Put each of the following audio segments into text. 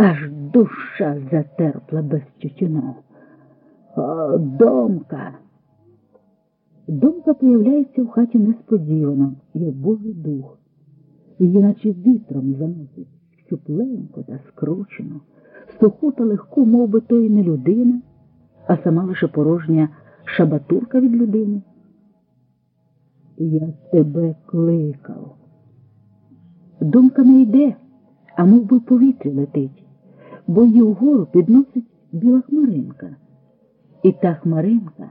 аж душа затерпла без тютюна. О, домка. Домка появляється в хаті несподівано, як Божий дух. Її наче вітром заносить, щупленько та скручено, суху та легку, мов би то й не людина, а сама лише порожня шабатурка від людини. Я тебе кликав. Думка не йде, а мов би повітрі летить, бо її вгору підносить біла хмаринка. І та хмаринка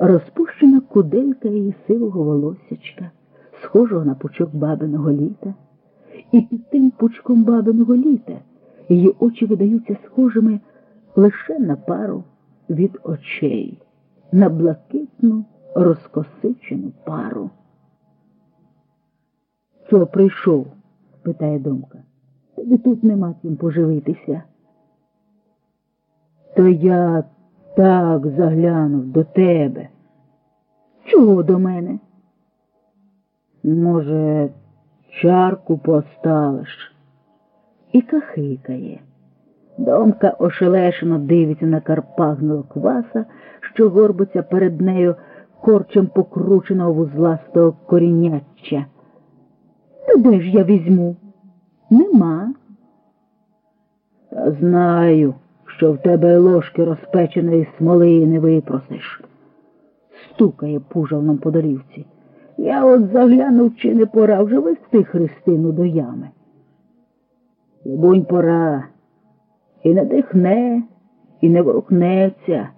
розпущена куделька її сивого волосячка, схожого на пучок бабиного літа, і під тим пучком бабиного літа її очі видаються схожими лише на пару від очей, на блакитну розкосичену пару. Чого прийшов? питає Домка. Тобі тут нема чим поживитися. То я так заглянув до тебе. Чого до мене? Може, чарку поставиш? І кахикає. Домка ошелешено дивиться на карпагного кваса, що горбиться перед нею корчем покрученого вузластого коріняччя. Та де ж я візьму? Нема. Та знаю, що в тебе ложки розпеченої смоли не випросиш. Стукає пужалном по долівці. Я от заглянув, чи не пора вже вести Христину до ями. Либонь, пора. І не дихне, і не ворухнеться.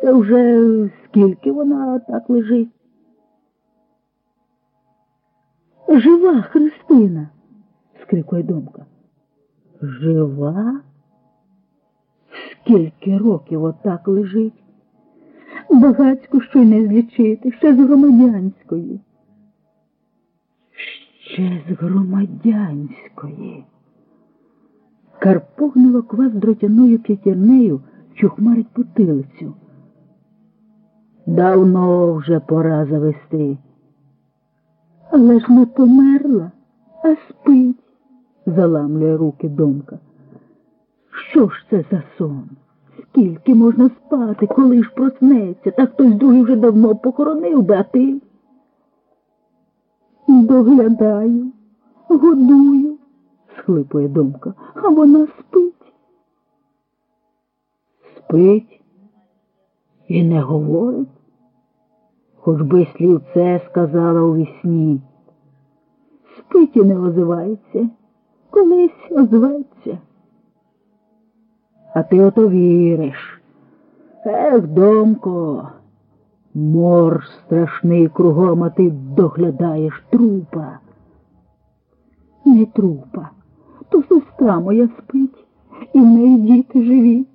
Це вже скільки вона так лежить. Жива Христина, скрикує Домка. Жива? Скільки років отак лежить? Багацько що й не злічити, ще з громадянської. Ще з громадянської. Карпогнуло квас дротяною п'ятірнею, що хмарить потилицю. Давно вже пора завести. Але ж не померла, а спить, заламлює руки Домка. Що ж це за сон? Скільки можна спати, коли ж проснеться, та хтось другий вже давно похоронив би, а ти? Доглядаю, годую, схлипує Домка, а вона спить. Спить і не говорить, хоч би слівце сказала у вісні. Спить і не озивається, колись озветься. А ти ото віриш. Ех, домко, мор страшний кругом, а ти доглядаєш трупа. Не трупа, то сестра моя спить, і в неї діти живі.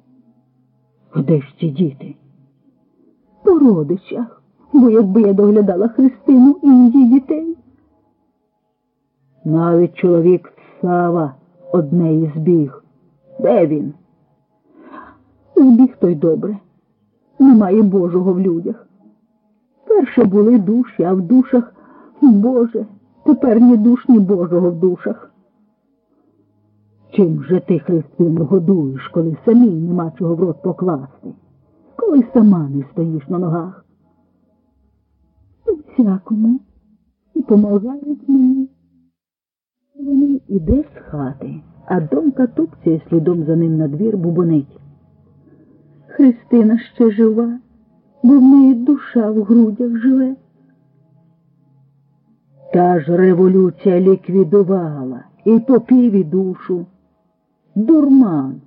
Де ж ці діти? По родичах, бо якби я доглядала Христину і її дітей. Навіть чоловік Сава однеї збіг. Де він? Збіг той добре. Немає Божого в людях. Перше були душі, а в душах Боже, тепер ні душ, ні Божого в душах. Чим же ти Христину годуєш, коли самій нема чого в рот покласти, коли сама не стоїш на ногах? Всякому і помагають мені. Вони іде з хати, а домка тупцяє слідом за ним на двір бубонить. Христина ще жива, бо в неї душа в грудях живе. Та ж революція ліквідувала і попів і душу. Дурман.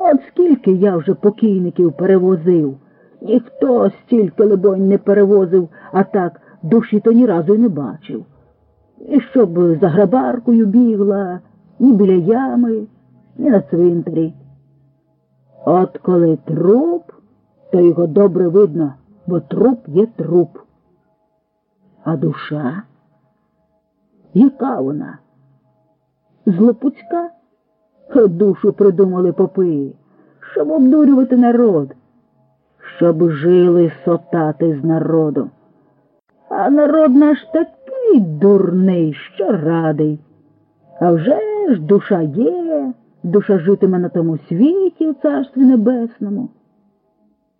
От скільки я вже покійників перевозив. Ніхто стільки, либонь, не перевозив, а так душі то ні разу й не бачив. І щоб за грабаркою бігла, ні біля ями, ні на цвинтарі. От коли труп, то його добре видно, бо труп є труп. А душа? Яка вона? Злопуцька? Душу придумали попи, щоб обдурювати народ, щоб жили сотати з народом. А народ наш такий дурний, що радий. А вже ж душа є, душа житиме на тому світі у царстві небесному.